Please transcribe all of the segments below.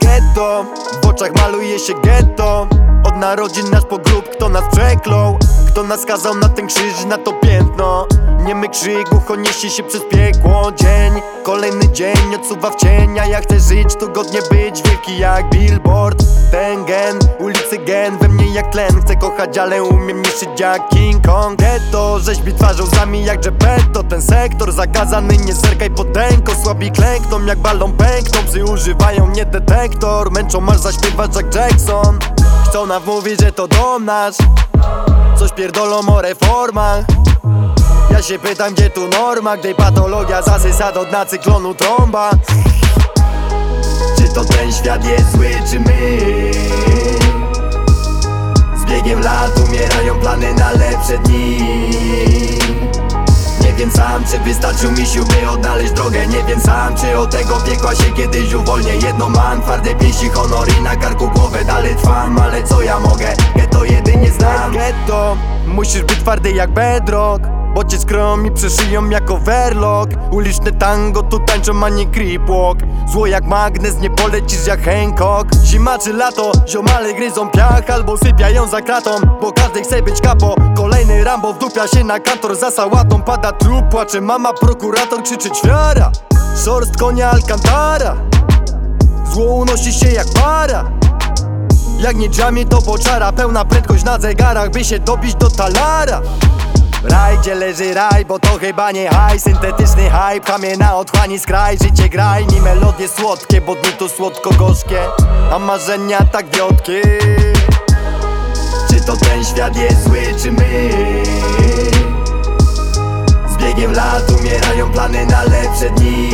Getto, w oczach maluje się getto Od narodzin nasz pogrób, kto nas przeklął? Kto nas skazał na ten krzyż, na to piętno? Niemy krzyk, ucho niesie się przez piekło. Dzień, kolejny dzień odsuwa w cień A ja chcę żyć, tu godnie być Wielki jak billboard. Ten gen, ulicy gen We mnie jak tlen, chcę kochać, ale umiem niszczyć jak King Kong. Getto, rzeźbi twarzą zami jak Geppetto Ten sektor zakazany, nie zerkaj potęko Słabi klękną jak balon pękną. Psy używają mnie detektor. Męczą masz zaśpiewać jak Jackson. Chcą nam mówić, że to dom nasz. Coś pierdolą o reformach Ja się pytam, gdzie tu norma Gdy patologia zasysa do dna cyklonu trąba? Czy to ten świat jest zły, czy my? Z biegiem lat umierają plany na lepsze dni. Nie wiem sam, czy wystarczył misiu, by odnaleźć drogę. Nie wiem sam, czy od tego piekła się kiedyś uwolnię. Jedno mam, twarde pięści, honor i na karku głowę Dalej trwam, ale co ja mogę? Getto jedynie znam. Getto, musisz być twardy jak bedrock cię skroją i przeszyją jak overlock Uliczne tango tu tańczą, a nie creepwalk Zło jak magnes, nie polecisz jak Hancock. Zima czy lato, ziomale gryzą piach Albo sypiają za kratą, bo każdy chce być kapo Kolejny Rambo wdupia się na kantor. Za sałatą Pada trup, płacze mama, prokurator krzyczy ćwiara. Szorst konia Alcantara. Zło unosi się jak para. Jak nie dżamie to boczara Pełna prędkość na zegarach, by się dobić do talara Raj, gdzie leży raj, bo to chyba nie haj. Syntetyczny hype, chamie na otchłani skraj. Życie graj, ni melodie słodkie, bo dni to słodko-gorzkie A marzenia tak wiotkie. Czy to ten świat jest zły, czy my? Z biegiem lat umierają plany na lepsze dni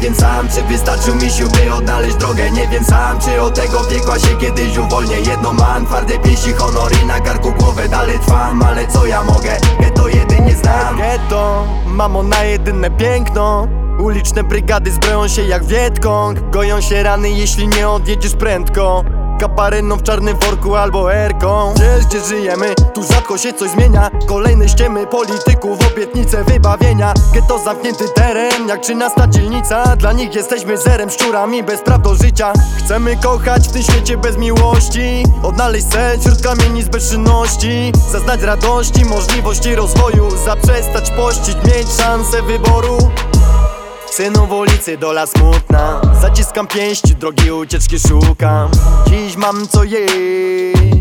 wiem sam, czy wystarczył misiu, by odnaleźć drogę. Nie wiem sam, czy od tego piekła się kiedyś uwolnię. Jedno mam, twarde pięści, honor i na karku głowę Dalej trwam, ale co ja mogę? Getto jedynie znam. Getto, mamo na jedyne piękno. Uliczne brygady zbroją się jak Wietkong Goją się rany, jeśli nie odjedziesz prędko Kaparyną w czarnym worku albo erką. Wiesz gdzie żyjemy, tu rzadko się coś zmienia. Kolejne ściemy polityków, obietnice wybawienia. Getto zamknięty teren, jak trzynasta dzielnica. Dla nich jesteśmy zerem, szczurami bez praw do życia. Chcemy kochać w tym świecie bez miłości. Odnaleźć cel wśród kamieni z bezczynności. Zaznać radości, możliwości rozwoju. Zaprzestać pościć, mieć szansę wyboru Synu w ulicy dola smutna. Zaciskam pięści, drogi ucieczki szukam. Dziś mam co jeść.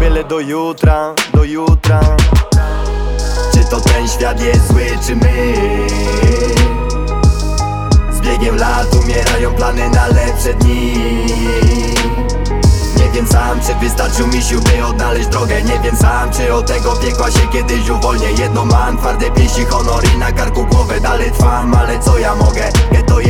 Byle do jutra, do jutra. Czy to ten świat jest zły, czy my? Z biegiem lat umierają plany na lepsze dni nie wiem sam, czy wystarczył misiu, by odnaleźć drogę. Nie wiem sam, czy od tego piekła się kiedyś uwolnię. Jedno mam, twarde pięści, honor i na karku głowę. Dalej trwam, ale co ja mogę? Getto jedynie znam